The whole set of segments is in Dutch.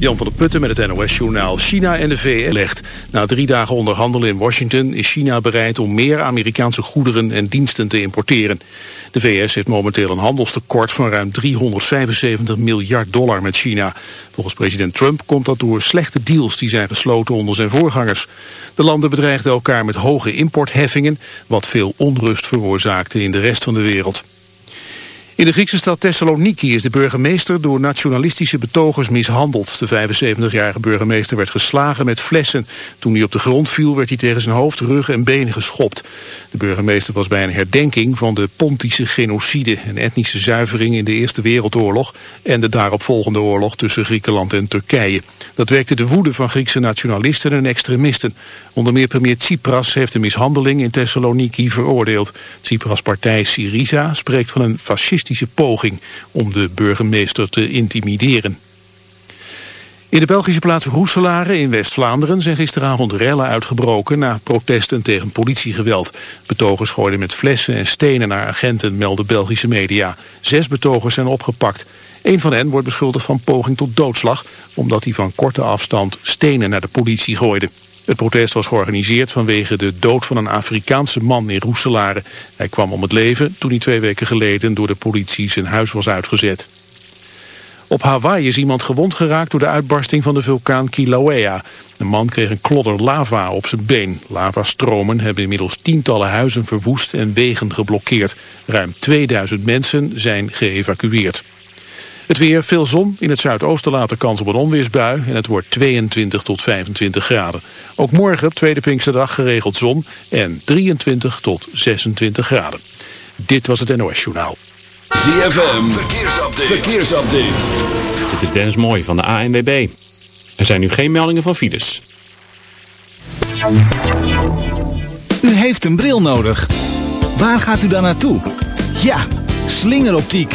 Jan van der Putten met het NOS-journaal. China en de VS legt. Na drie dagen onderhandelen in Washington is China bereid om meer Amerikaanse goederen en diensten te importeren. De VS heeft momenteel een handelstekort van ruim 375 miljard dollar met China. Volgens president Trump komt dat door slechte deals die zijn gesloten onder zijn voorgangers. De landen bedreigden elkaar met hoge importheffingen, wat veel onrust veroorzaakte in de rest van de wereld. In de Griekse stad Thessaloniki is de burgemeester door nationalistische betogers mishandeld. De 75-jarige burgemeester werd geslagen met flessen. Toen hij op de grond viel werd hij tegen zijn hoofd, rug en benen geschopt. De burgemeester was bij een herdenking van de Pontische genocide... een etnische zuivering in de Eerste Wereldoorlog... en de daaropvolgende oorlog tussen Griekenland en Turkije. Dat wekte de woede van Griekse nationalisten en extremisten. Onder meer premier Tsipras heeft de mishandeling in Thessaloniki veroordeeld. Tsipras' partij Syriza spreekt van een fascistische poging om de burgemeester te intimideren. In de Belgische plaats Roeselare in West-Vlaanderen zijn gisteravond rellen uitgebroken na protesten tegen politiegeweld. Betogers gooiden met flessen en stenen naar agenten, melden Belgische media. Zes betogers zijn opgepakt. Een van hen wordt beschuldigd van poging tot doodslag, omdat hij van korte afstand stenen naar de politie gooide. Het protest was georganiseerd vanwege de dood van een Afrikaanse man in Roeselare. Hij kwam om het leven toen hij twee weken geleden door de politie zijn huis was uitgezet. Op Hawaii is iemand gewond geraakt door de uitbarsting van de vulkaan Kilauea. Een man kreeg een klodder lava op zijn been. Lavastromen hebben inmiddels tientallen huizen verwoest en wegen geblokkeerd. Ruim 2000 mensen zijn geëvacueerd. Het weer, veel zon. In het zuidoosten later kans op een onweersbui. En het wordt 22 tot 25 graden. Ook morgen, op tweede Pinksterdag, geregeld zon. En 23 tot 26 graden. Dit was het NOS Journaal. ZFM, verkeersupdate. verkeersupdate. Dit is Dennis Mooi van de ANWB. Er zijn nu geen meldingen van files. U heeft een bril nodig. Waar gaat u dan naartoe? Ja, slingeroptiek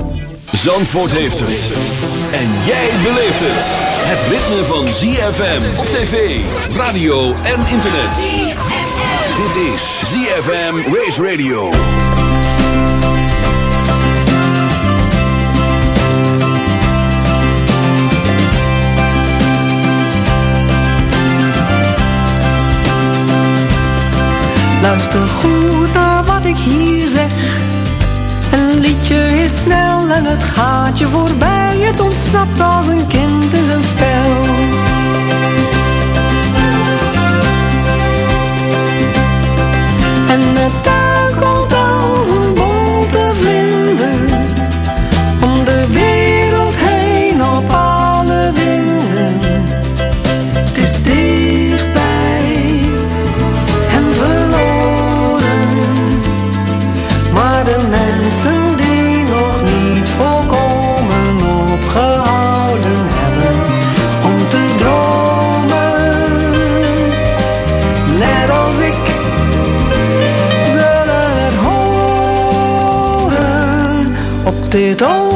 Zandvoort heeft het. En jij beleeft het. Het ritme van ZFM op tv, radio en internet. Dit is ZFM Race Radio. Luister goed naar wat ik hier zeg. Een liedje is snel en het gaat je voorbij. Het ontsnapt als een kind in zijn spel. Op dit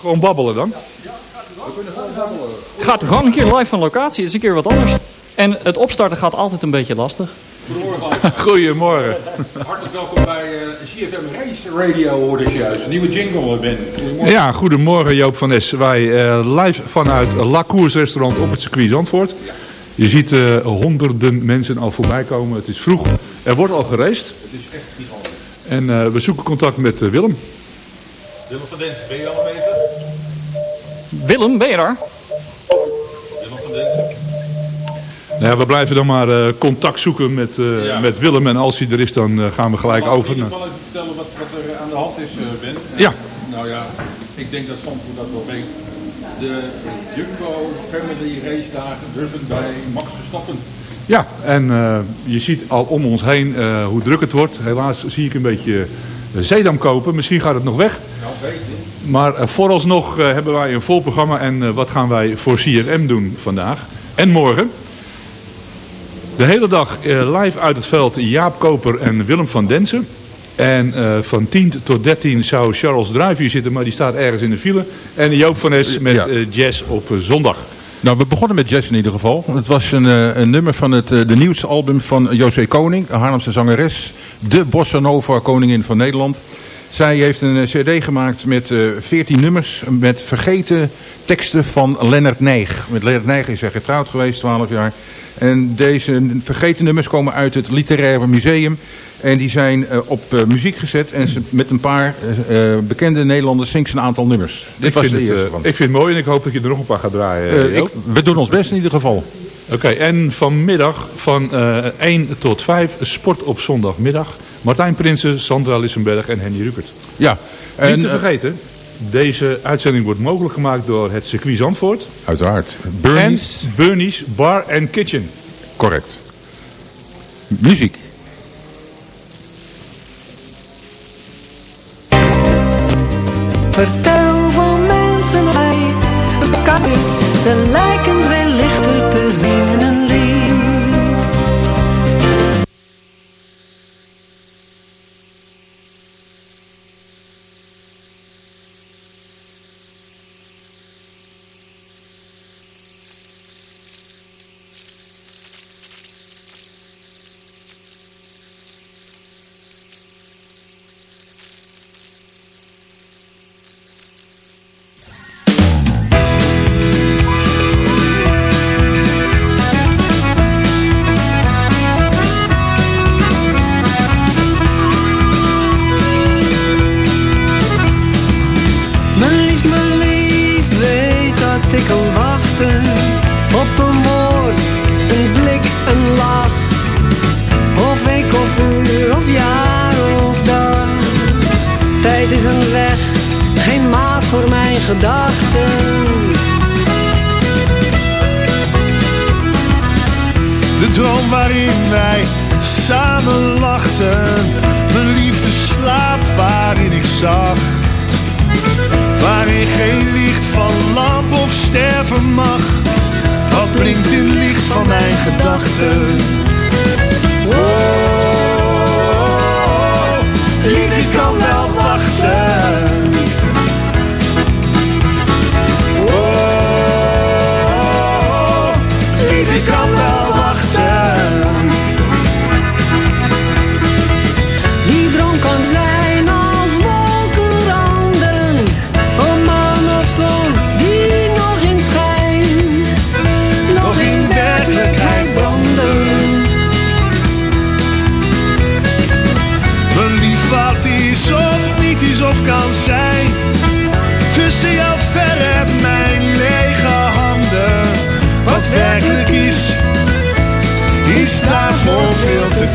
Gewoon babbelen dan? Gaat gewoon een keer live van locatie, is een keer wat anders. En het opstarten gaat altijd een beetje lastig. Goedemorgen. Hartelijk welkom bij uh, CFM Race Radio, hoorde ik juist. Een nieuwe jingle, Ben. Goedemorgen. Ja, goedemorgen Joop van Nes. Wij uh, live vanuit La Cours restaurant op het circuit Zandvoort. Je ziet uh, honderden mensen al voorbij komen. Het is vroeg. Er wordt al gereisd. Het is echt gigantisch. En we zoeken contact met Willem. Willem van Densen, ben je al meter? Willem, ben je daar? Nou ja, we blijven dan maar uh, contact zoeken met, uh, ja. met Willem. En als hij er is, dan uh, gaan we gelijk maar over. Ik kan even vertellen wat, wat, er aan de hand is, Ben. Ja. Nou ja, ik denk dat Zandvoort dat wel weet. De Jumbo Family Race dagen driven bij Max Verstappen. Ja, en je ziet al om ons heen hoe druk het wordt. Helaas zie ik een beetje zeedam kopen. Misschien gaat het nog weg. Nou. Maar vooralsnog hebben wij een vol programma. En wat gaan wij voor CRM doen vandaag en morgen? De hele dag live uit het veld Jaap Koper en Willem van Densen. En uh, van 10 tot 13 zou Charles Druijf hier zitten, maar die staat ergens in de file. En Joop van Es met ja. uh, jazz op zondag. Nou, we begonnen met jazz in ieder geval. Het was een, een nummer van het de nieuwste album van José Koning, de Haarlemse zangeres. De Bossa Nova koningin van Nederland. Zij heeft een cd gemaakt met uh, 14 nummers met vergeten teksten van Lennart Nijg. Met Lennart Nijg is hij getrouwd geweest, 12 jaar. En deze vergeten nummers komen uit het Literaire Museum. En die zijn uh, op uh, muziek gezet. En ze, met een paar uh, bekende Nederlanders zingt ze een aantal nummers. Dit ik, was vind het, ik vind het mooi en ik hoop dat je er nog een paar gaat draaien. Ik, we doen ons best in ieder geval. Oké, okay, en vanmiddag van 1 tot 5 sport op zondagmiddag. Martijn Prinsen, Sandra Lissenberg en Henny Rupert. Ja. En, Niet te vergeten, deze uitzending wordt mogelijk gemaakt door het circuit Zandvoort. Uiteraard. Bernie's. En Bernie's Bar and Kitchen. Correct. Muziek. Vertel van mensen mij, kan is, ze werkelijk is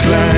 klein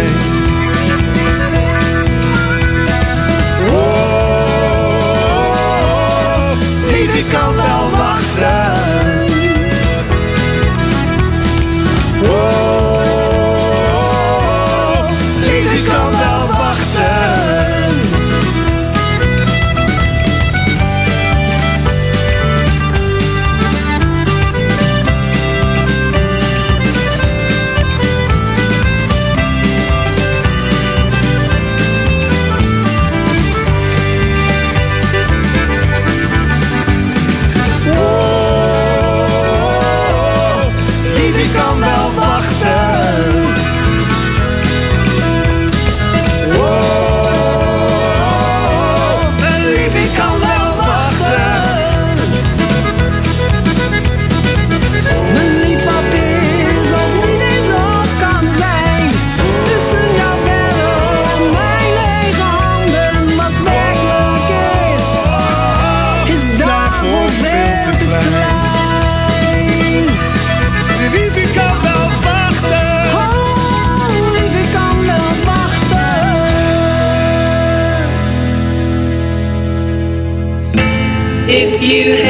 you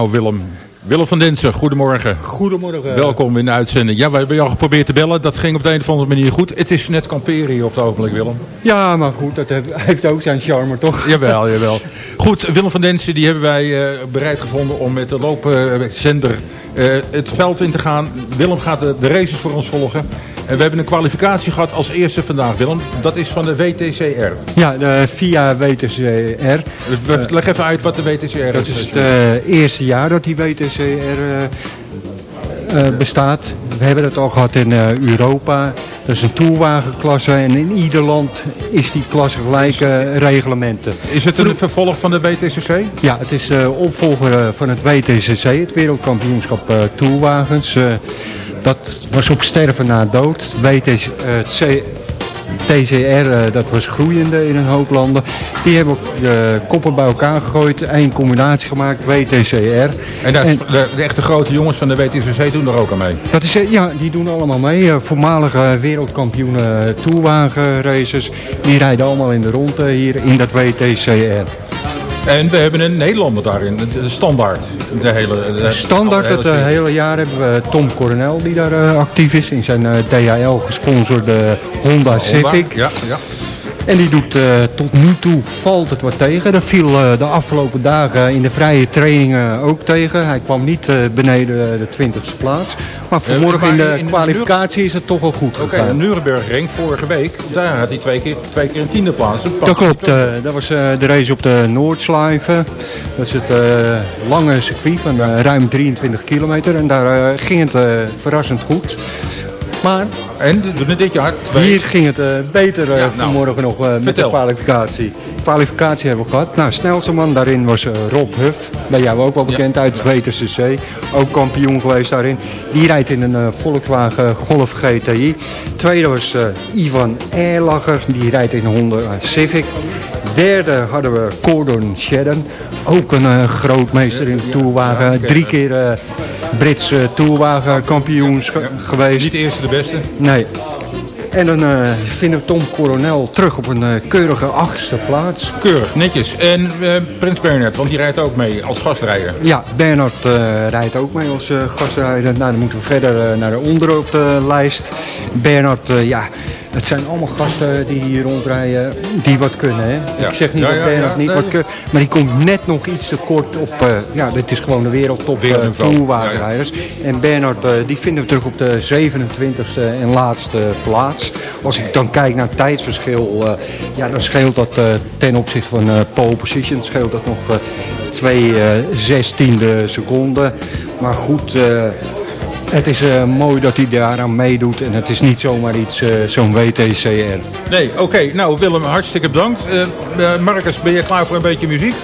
Nou, Willem. Willem van Densen, goedemorgen. Goedemorgen. Welkom in de uitzending. Ja, we hebben jou geprobeerd te bellen. Dat ging op de een of andere manier goed. Het is net kamperen hier op het ogenblik, Willem. Ja, maar goed, dat heeft, ook zijn charme, toch? Jawel, jawel. Goed, Willem van Densen, die hebben wij eh, bereid gevonden om met de loopzender eh, het veld in te gaan. Willem gaat de, de races voor ons volgen. En we hebben een kwalificatie gehad als eerste vandaag, Willem. Dat is van de WTCR. Ja, de, via WTCR. We- Leg even uit wat de WTCR is. Dat is het eh, eerste jaar dat die WTCR eh, eh, bestaat. We hebben het al gehad in eh, Europa. Dat is een toerwagenklasse en in ieder land is die klasse gelijke reglementen. Is het een vervolg van de WTCC? Ja, het is de opvolger eh, van het WTCC, het wereldkampioenschap eh, toerwagens. Dat was op sterven na dood. WTC, eh, TCR, eh, dat was groeiende in een hoop landen. Die hebben de koppen bij elkaar gegooid, één combinatie gemaakt, WTCR. En, dat, de, de echte grote jongens van de WTCC doen er ook aan mee. Dat is, eh, ja, die doen allemaal mee. Voormalige wereldkampioenen toerwagenraces. Die rijden allemaal in de ronde hier in dat WTCR. En we hebben een Nederlander daarin, de, standaard. De hele, de, Standaard de het eh, hele jaar hebben we Tom Coronel die daar eh, actief is. In zijn eh, DHL gesponsorde Honda Civic. Ja, ja. En die doet eh, tot nu toe valt het wat tegen. Dat viel eh, de afgelopen dagen in de vrije trainingen ook tegen. Hij kwam niet eh, beneden de 20ste plaats. Maar vanmorgen in de kwalificatie is het toch wel goed Oké, gegaan. de Nuremberg-ring vorige week, daar had hij twee keer, twee keer een tiende plaats. Dat klopt, dat was de race op de Noordslijven. Dat is het lange circuit van ruim 23 kilometer. En daar ging het verrassend goed. Maar En dit jaar twee. hier ging het eh, beter eh, Ja, nou, vanmorgen nog eh, met de kwalificatie. kwalificatie hebben we gehad. Nou, snelste man daarin was Rob Huff. Bij jou ook wel bekend uit het WTCC. Ook kampioen geweest daarin. Die rijdt in een Volkswagen Golf GTI. Tweede was Ivan Erlacher. Die rijdt in een Honda Civic. Derde hadden we Gordon Shedden. Ook een grootmeester in de toerwagen. Drie keer Brits eh, toerwagen kampioen geweest. Niet de eerste, de beste. Nee. En dan eh, vinden we Tom Coronel terug op een eh, keurige achtste plaats. Keurig, netjes. En eh, Prins Bernhard, want die rijdt ook mee als gastrijder. Ja, Bernard eh, rijdt ook mee als gastrijder. Nou, dan moeten we verder naar de onder op de lijst. Bernard, eh, ja, het zijn allemaal gasten die hier rondrijden die wat kunnen. Hè? Ja. Ik zeg niet Ja, dat Bernard niet nee. wat kan, maar die komt net nog iets te kort op, eh, ja, dit is gewoon de wereldtop uh, Wereldniveau. toerwagenrijders. En Bernard, eh, die vinden we terug op de 27e en laatste plaats. Als ik dan kijk naar het tijdsverschil, eh, ja, dan scheelt dat eh, ten opzichte van eh pole position, scheelt dat nog eh, twee eh, zestiende seconden. Maar goed, eh, het is eh, mooi dat hij daaraan meedoet en het is niet zomaar iets, eh, zo'n WTCR. Nee, oké. Nou, Willem, hartstikke bedankt. Eh Marcus, ben je klaar voor een beetje muziek?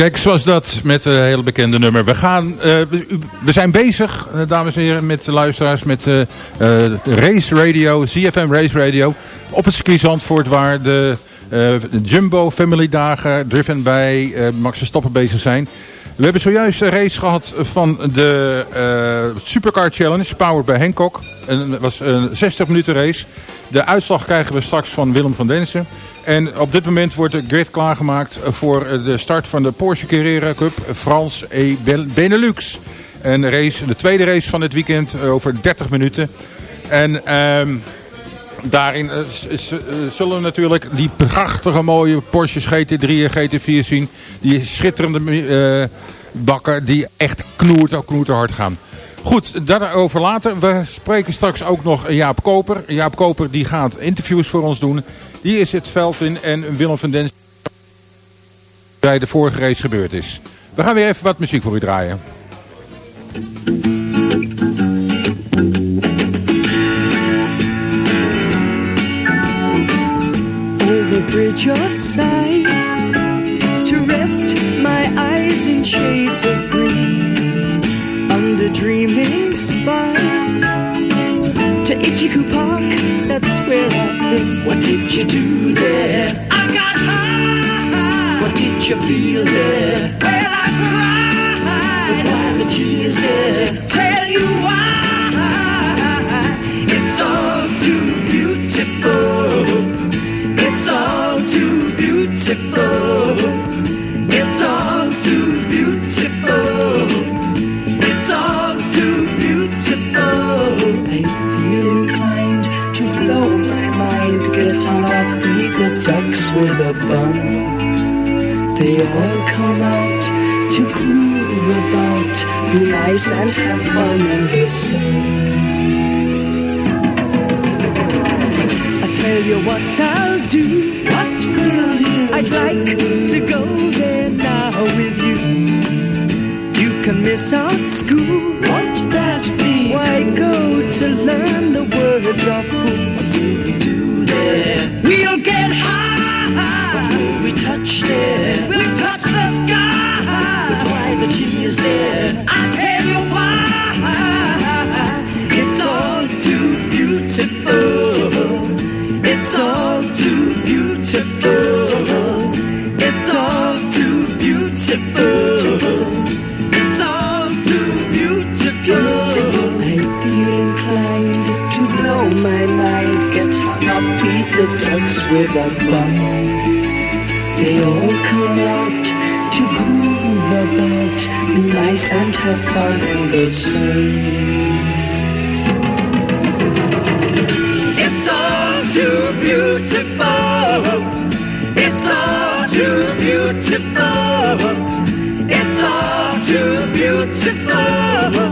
Keks was dat met een hele bekende nummer. We, gaan, eh, we, zijn bezig, eh, dames en heren, met de luisteraars, met eh, eh, Race Radio, CFM Race Radio. Op het circuit Zandvoort waar de, eh, Jumbo Family Dagen driven bij eh, Max Verstappen bezig zijn. We hebben zojuist een race gehad van de eh, Supercar Challenge, powered bij Hancock. Het was een 60 minuten race. De uitslag krijgen we straks van Willem van Densen. En op dit moment wordt de grid klaargemaakt voor de start van de Porsche Carrera Cup France e Benelux. Een race, de tweede race van het weekend eh, over 30 minuten. En ehm, daarin eh, eh, zullen we natuurlijk die prachtige mooie Porsche GT3 en GT4 zien. Die schitterende eh, bakken die echt knoert, knoerterhard gaan. Goed, daarover later. We spreken straks ook nog Jaap Koper. Jaap Koper die gaat interviews voor ons doen. Die is het veld in en Willem van Dens bij de vorige race gebeurd is. We gaan weer even wat muziek voor u draaien. over bridge of sights to rest my eyes in shades of green under dreaming spires to Ichiku Park. That's where I've been. What did you do there? I got high. What did you feel there? Well, I cried. But why the tears there? Tell you why. With a bun. They all come out to groove about, be nice and have fun the sun. I tell you what I'll do. What will you? I'd like to go there now with you. You can miss out will we touch? We'll touch the sky. But why the tears there? I'll tell you why. It's all too beautiful. It's all too beautiful. It's all too beautiful. It's all too beautiful. I feel inclined to blow my mind, get hung up, feed the ducks with a bun. They all come out to groove about, be nice and have fun in the sun. It's all too beautiful. It's all too beautiful. It's all too beautiful.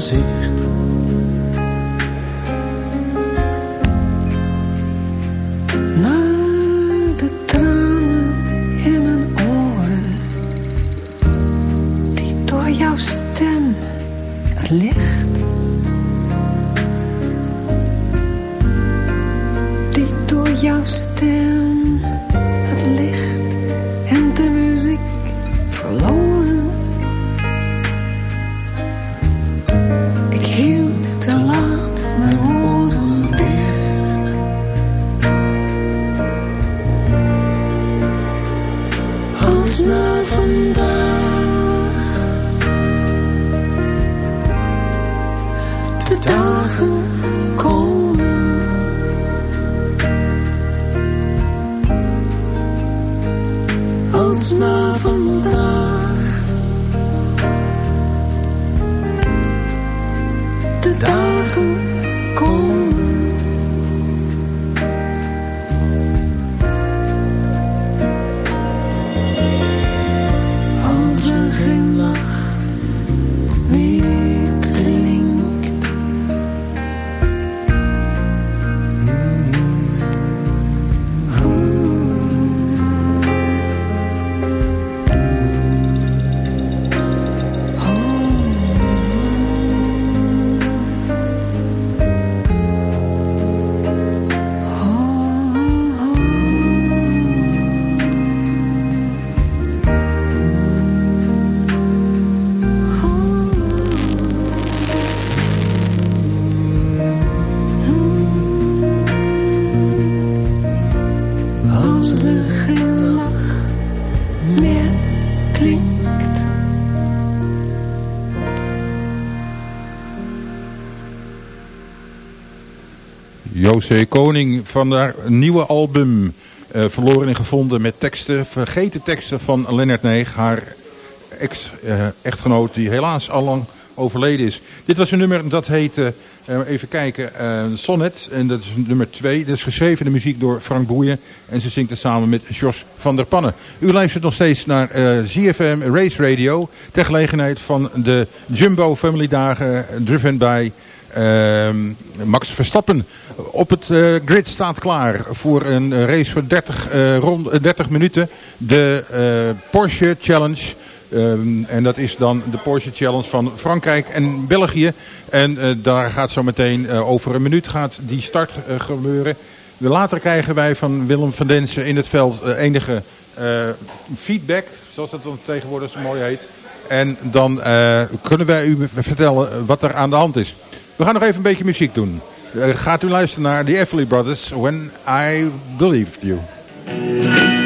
Gezicht. José Koning van haar nieuwe album eh, Verloren en Gevonden met teksten, vergeten teksten van Lennart Neeg, haar ex-echtgenoot die helaas al lang overleden is. Dit was een nummer dat heette, eh, even kijken, eh, Sonnet en dat is nummer 2. Dat is geschreven de muziek door Frank Boeien en ze zingt het samen met Jos van der Pannen. U luistert nog steeds naar eh, ZFM Race Radio ter gelegenheid van de Jumbo Family Dagen driven by Max Verstappen op het eh, grid staat klaar voor een race van 30, eh, rond, eh, 30 minuten. De eh, Porsche Challenge. Ehm, en dat is dan de Porsche Challenge van Frankrijk en België. En eh, daar gaat zo meteen eh, over een minuut gaat die start eh, gebeuren. Later krijgen wij van Willem van Densen in het veld eh, enige eh, feedback. Zoals dat dan tegenwoordig zo mooi heet. En dan eh, kunnen wij u vertellen wat er aan de hand is. We gaan nog even een beetje muziek doen. Eh, gaat u luisteren naar The Everly Brothers, When I Believed You.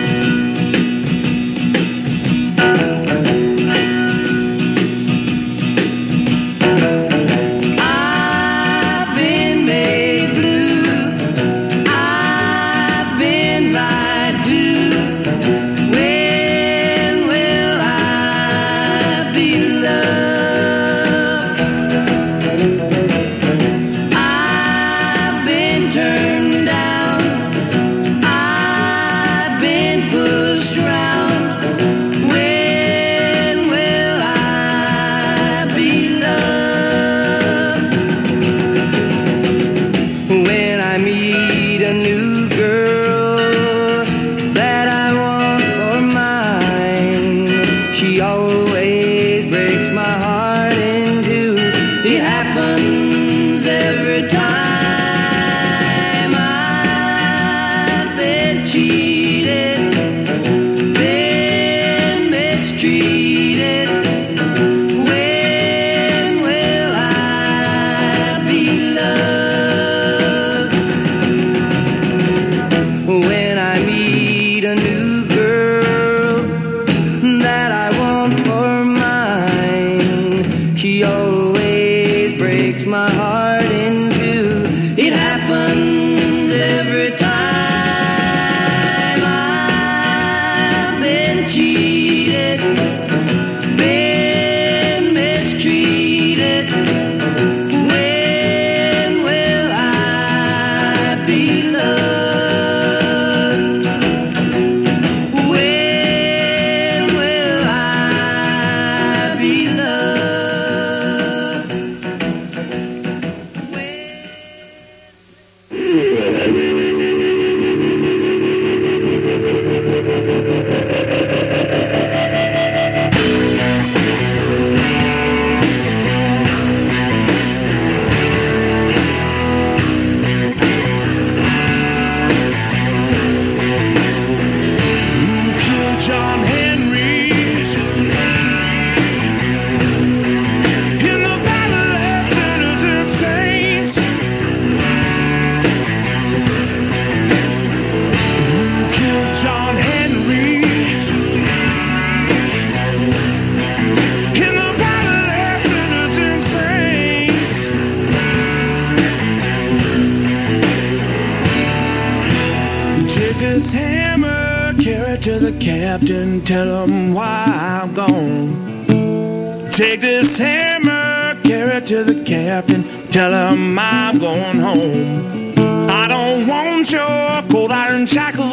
Take this hammer, carry it to the captain, tell him I'm going home. I don't want your cold iron shackles.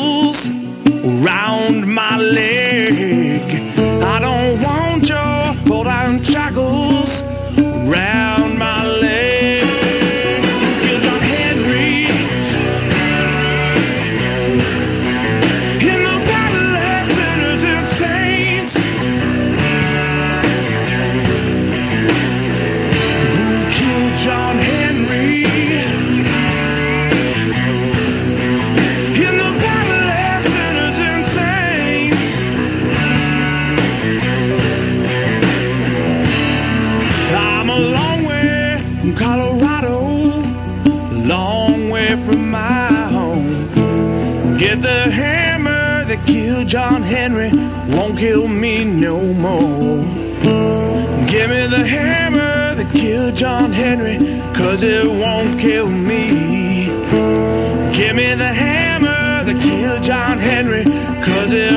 kill me no more. Give me the hammer that killed John Henry, cause it won't kill me. Give me the hammer that killed John Henry, cause it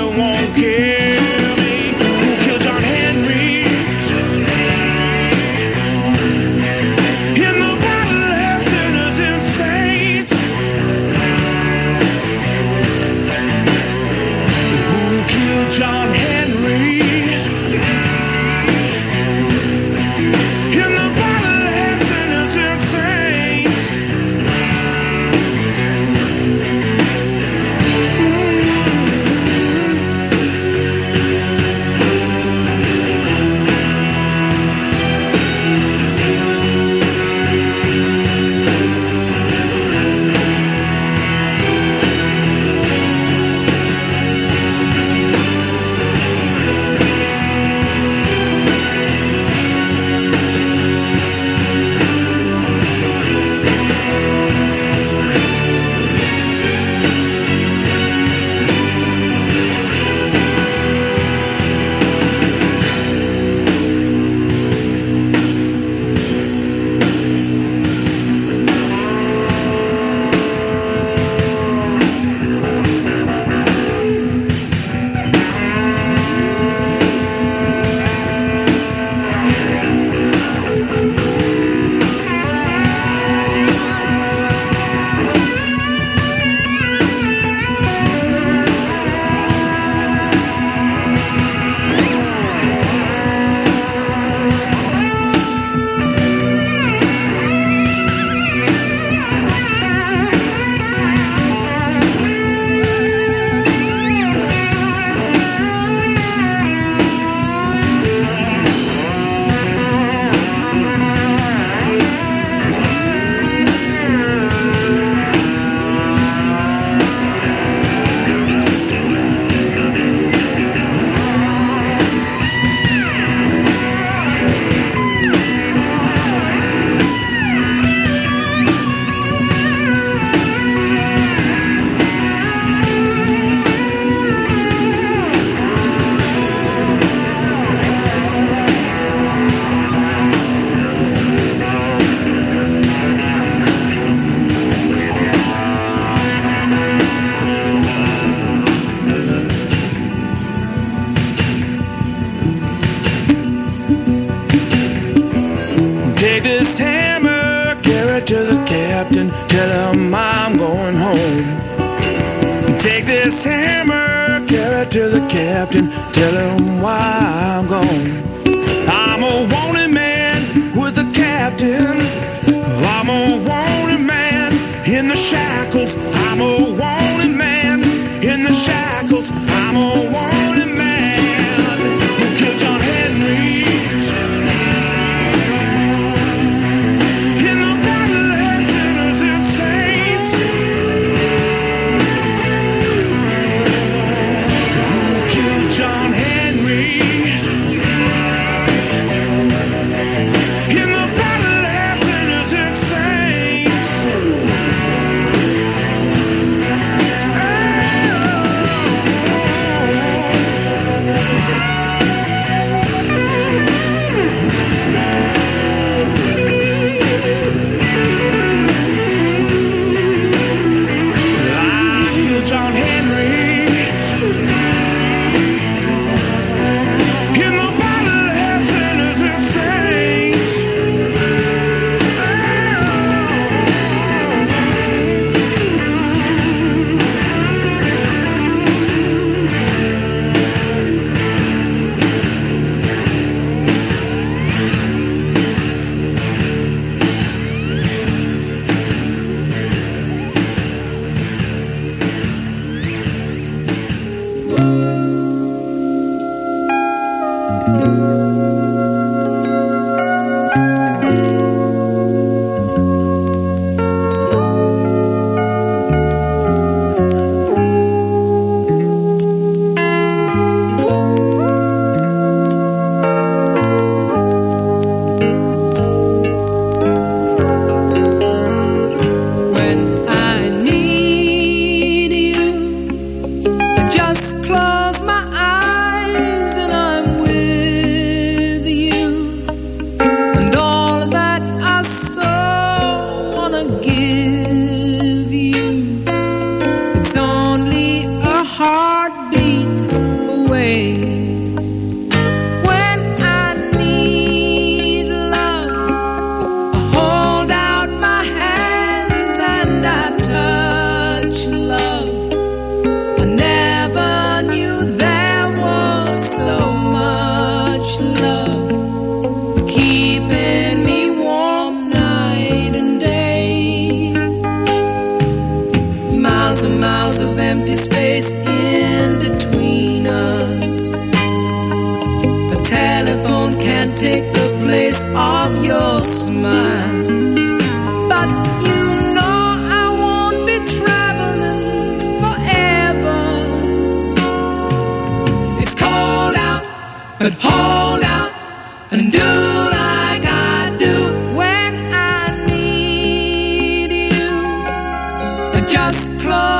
just close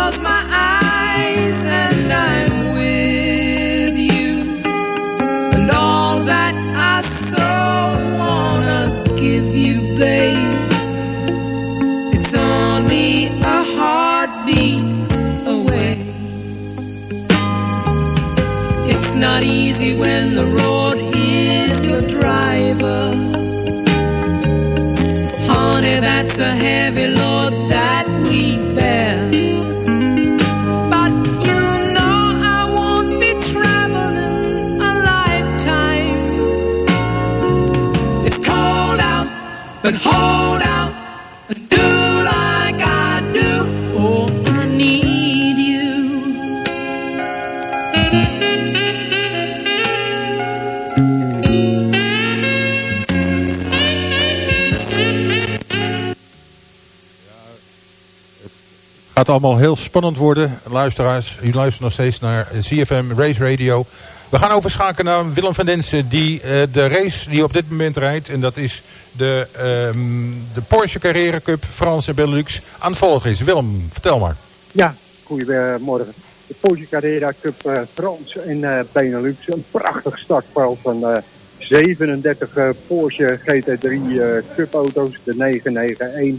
gaat allemaal heel spannend worden. Luisteraars, u luistert nog steeds naar CFM Race Radio. We gaan overschakelen naar Willem van Densen, die eh, de race die op dit moment rijdt. En dat is de, ehm, de Porsche Carrera Cup France en Benelux aan het volgen is. Willem, vertel maar. Ja, goedemorgen. De Porsche Carrera Cup eh, Frans en eh, Benelux. Een prachtig startveld van eh, 37 eh, Porsche GT3 eh, Cup auto's. De 991.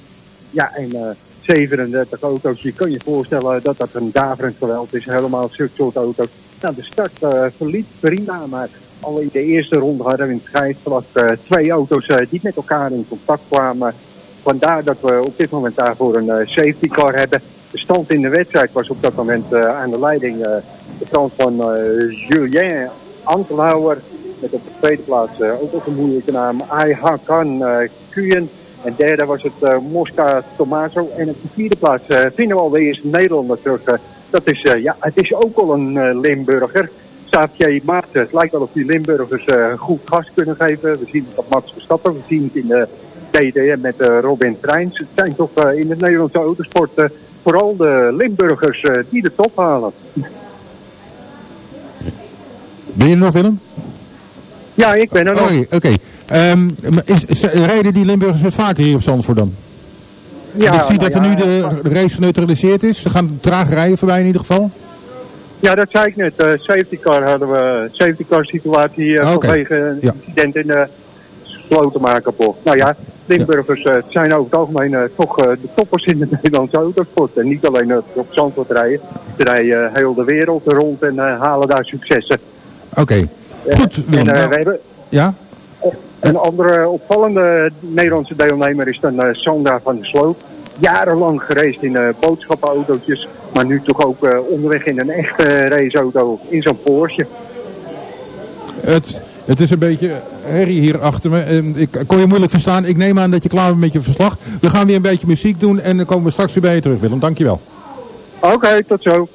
Ja, en 37 auto's. Je kan je voorstellen dat dat een daverend geweld is. Helemaal zulke soort auto's. Nou, de start eh, verliep prima, maar al in de eerste ronde hadden we in het scheidsvlak eh, twee auto's eh, die met elkaar in contact kwamen. Vandaar dat we op dit moment daarvoor een eh, safety car hebben. De stand in de wedstrijd was op dat moment aan de leiding de kant van Julien Antelhouwer. Met op de tweede plaats ook op een moeilijke naam Ayhakan uh, Kuyen. En derde was het eh, Mosca Tomaso. En op de vierde plaats eh, vinden we alweer Nederlander terug. eh, dat is, ja, het is ook al een Limburger. Xavier Maarten. Het lijkt wel of die Limburgers goed gas kunnen geven. We zien het op Max Verstappen. We zien het in de DDM met Robin Treins. Het zijn toch in de Nederlandse autosport vooral de Limburgers die de top halen. Ben je er nog, Willem? Ja, ik ben er nog. Oké, oké. Maar is, is- rijden die Limburgers wat vaker hier op Zandvoort dan? Ja, ik zie nou dat er ja, nu de, de race geneutraliseerd is. Ze gaan traag rijden voorbij in ieder geval. Ja, dat zei ik net. Eh, safety car hadden we. Safety car situatie eh, Oké. vanwege een Ja. incident in de slotenmakerbocht. Nou ja, Limburgers eh, zijn over het algemeen eh, toch eh, de toppers in de Nederlandse autosport. En niet alleen eh, op Zandvoort rijden. Ze rijden eh, heel de wereld rond en eh, halen daar successen. Oké. Goed. En eh, Nou, we hebben ja? Een andere opvallende Nederlandse deelnemer is dan eh, Sandra van der Sloot. Jarenlang gereisd in eh, boodschappenautootjes. Maar nu toch ook eh, onderweg in een echte raceauto in zo'n Porsche. Het, het is een beetje herrie hier achter me. Ehm, Ik kon je moeilijk verstaan. Ik neem aan dat je klaar bent met je verslag. We gaan weer een beetje muziek doen en dan komen we straks weer bij je terug, Willem. Dankjewel. Oké, tot zo.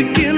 again.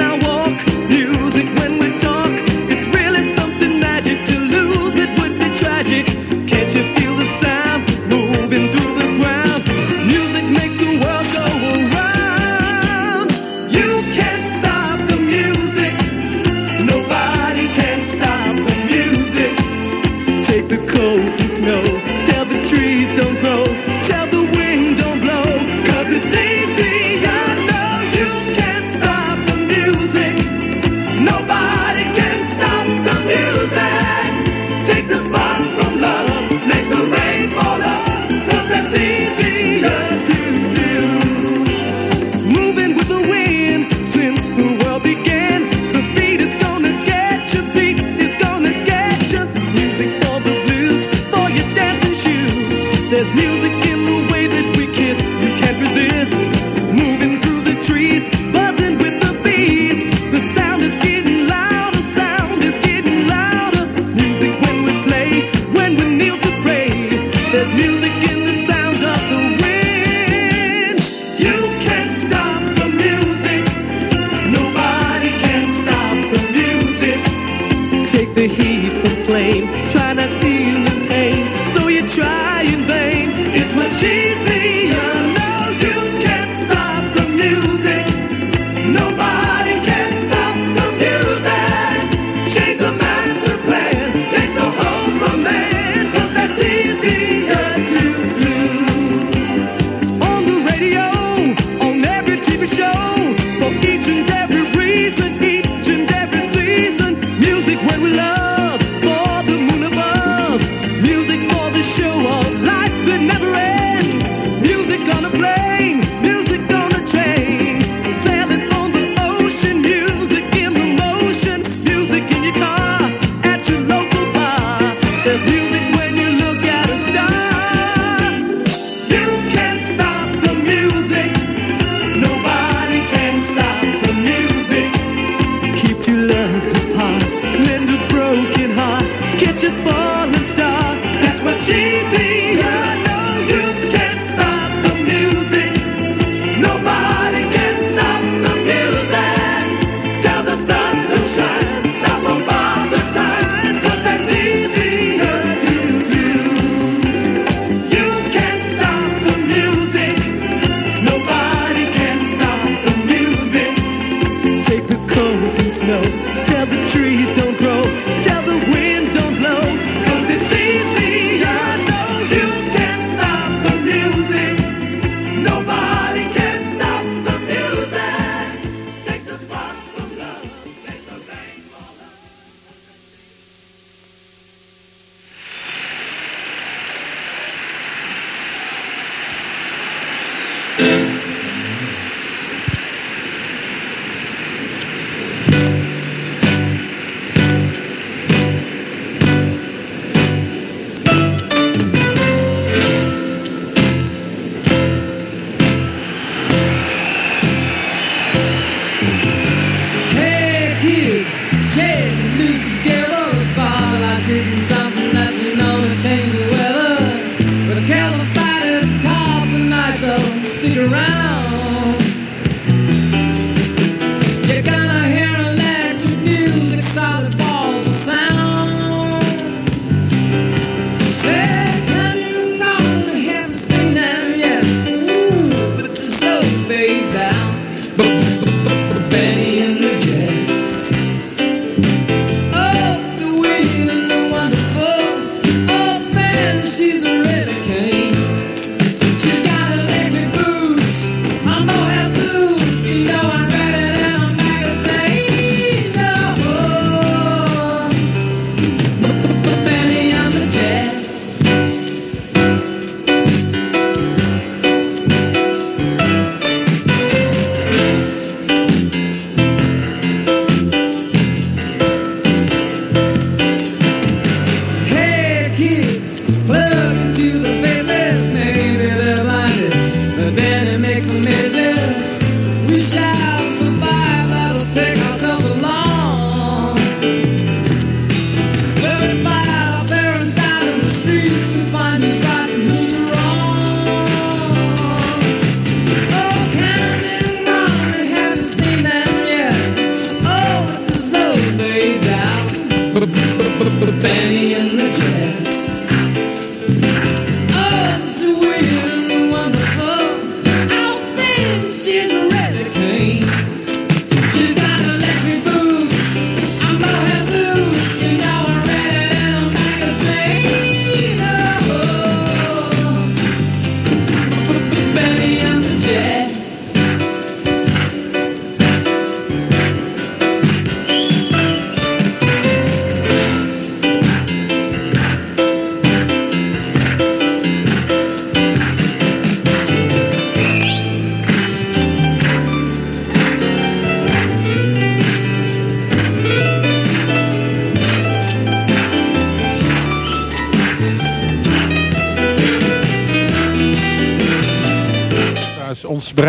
Around.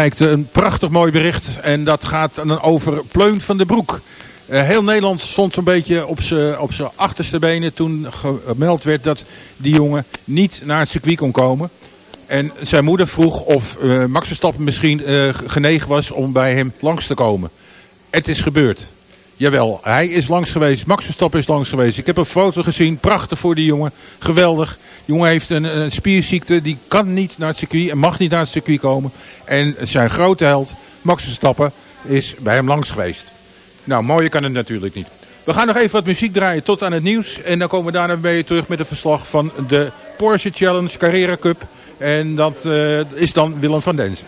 Ons bereikte een prachtig mooi bericht. En dat gaat over Pleun van de Broek. Eh, heel Nederland stond zo'n beetje op zijn op zijn achterste benen toen gemeld werd dat die jongen niet naar het circuit kon komen. En zijn moeder vroeg of eh, Max Verstappen misschien eh, genegen was om bij hem langs te komen. Het is gebeurd. Jawel, hij is langs geweest. Max Verstappen is langs geweest. Ik heb een foto gezien. Prachtig voor die jongen. Geweldig. Jongen heeft een, een spierziekte. Die kan niet naar het circuit en mag niet naar het circuit komen. En zijn grote held, Max Verstappen, is bij hem langs geweest. Nou, mooier kan het natuurlijk niet. We gaan nog even wat muziek draaien tot aan het nieuws. En dan komen we daarna weer terug met een verslag van de Porsche Challenge Carrera Cup. En dat eh, is dan Willem van Denzen.